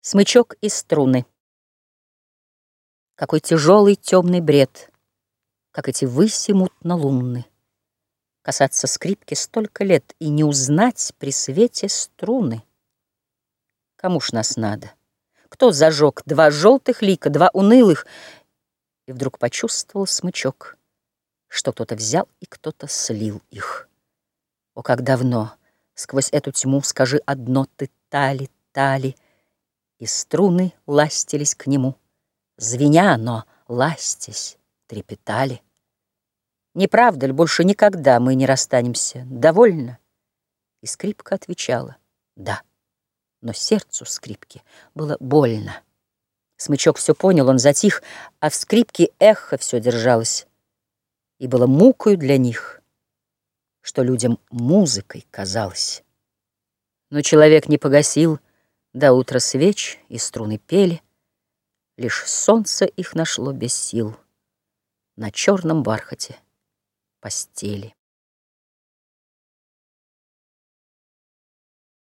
Смычок и струны. Какой тяжелый темный бред, Как эти выси мутно-лунны. Касаться скрипки столько лет И не узнать при свете струны. Кому ж нас надо? Кто зажег два желтых лика, Два унылых? И вдруг почувствовал смычок, Что кто-то взял и кто-то слил их. О, как давно сквозь эту тьму Скажи одно ты тали, тали — и струны ластились к нему, Звеня, но ластясь, трепетали. Не правда ли, больше никогда мы не расстанемся? Довольно? И скрипка отвечала «да». Но сердцу скрипки было больно. Смычок все понял, он затих, а в скрипке эхо все держалось. И было мукою для них, что людям музыкой казалось. Но человек не погасил до утра свеч и струны пели, Лишь солнце их нашло без сил На черном бархате постели.